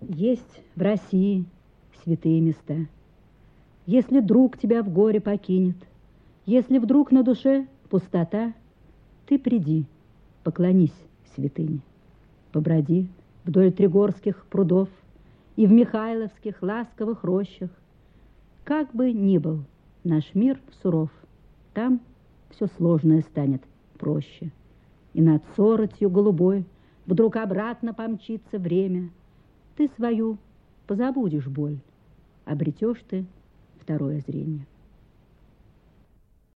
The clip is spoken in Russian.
Есть в России святые места. Если друг тебя в горе покинет, если вдруг на душе пустота, ты приди, поклонись святыне, поброди вдоль Тригорских прудов и в Михайловских ласковых рощах. Как бы ни был наш мир суров, там все сложное станет проще. И над соротью голубой вдруг обратно помчится время. Ты свою позабудешь боль, обретешь ты второе зрение.